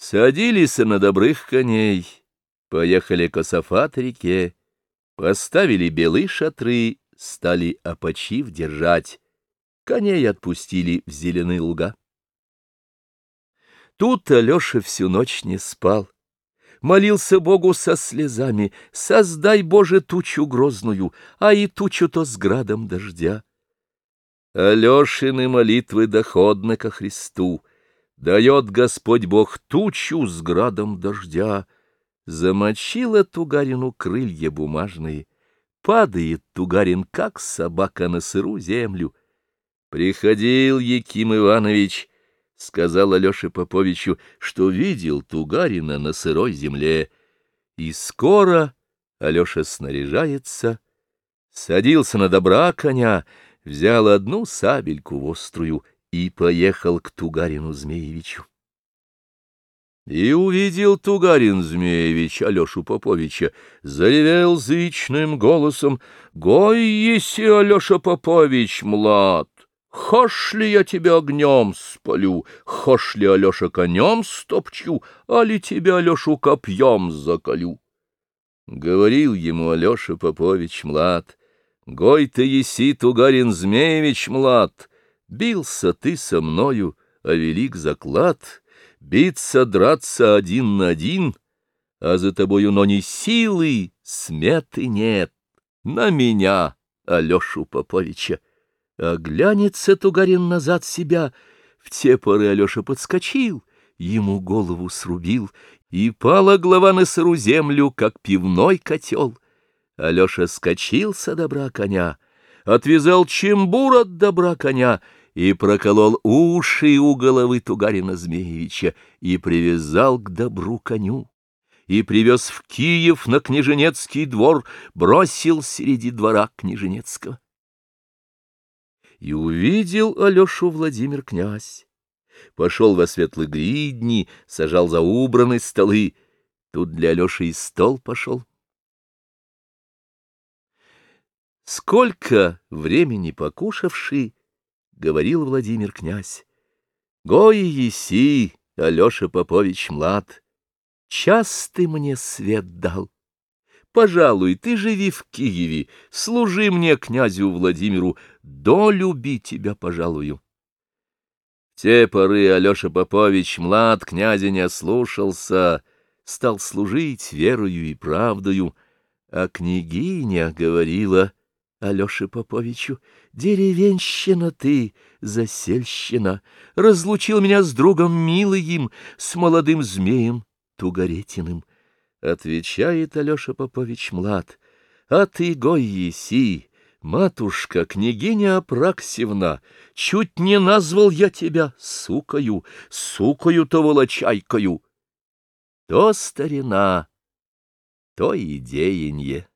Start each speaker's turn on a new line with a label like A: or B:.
A: Садились на добрых коней, поехали к Осафат-реке, поставили белые шатры, стали опочив держать, коней отпустили в зеленые луга. Тут Алеша всю ночь не спал, молился Богу со слезами, создай, Боже, тучу грозную, а и тучу-то с градом дождя. Алешины молитвы доходны ко Христу, Дает Господь Бог тучу с градом дождя. Замочила Тугарину крылья бумажные, Падает Тугарин, как собака на сыру землю. Приходил Яким Иванович, сказал Алёше Поповичу, что видел Тугарина на сырой земле. И скоро Алёша снаряжается, садился на добра коня, взял одну сабельку острую и поехал к Тугарину Змеевичу. И увидел Тугарин Змеевич Алешу Поповича, заревел зычным голосом, «Гой, еси, Алеша Попович, млад! Хошь ли я тебя огнем спалю, хошь ли, Алеша, конем стопчу, а ли тебя, Алешу, копьем заколю?» Говорил ему Алеша Попович млад, «Гой ты еси, Тугарин Змеевич, млад!» Бился ты со мною, а велик заклад, Биться, драться один на один, А за тобою, но не силы, сметы нет. На меня, Алешу Поповича. Оглянется Тугарин назад себя. В те поры Алеша подскочил, Ему голову срубил, И пала голова на сыру землю, Как пивной котел. Алеша скочил со добра коня, Отвязал чембур от добра коня — и проколол уши у головы Тугарина Змеевича и привязал к добру коню, и привез в Киев на княженецкий двор, бросил среди двора княженецкого. И увидел Алешу Владимир князь, пошел во светлые гридни, сажал за убранные столы, тут для Алеши и стол пошел. Сколько времени покушавший, говорил Владимир князь. Гои еси, Алеша Попович млад, час ты мне свет дал. Пожалуй, ты живи в Киеве, служи мне, князю Владимиру, долюби тебя, пожалую. В те поры Алеша Попович млад князя не ослушался, стал служить верою и правдою, а княгиня говорила — Алёше Поповичу, деревенщина ты, засельщина, разлучил меня с другом милым, с молодым змеем Тугаретиным. Отвечает Алёша Попович млад, а ты, гой еси, матушка, княгиня Апраксевна, чуть не назвал я тебя сукою, сукою-то волочайкою. То старина, то идеянье.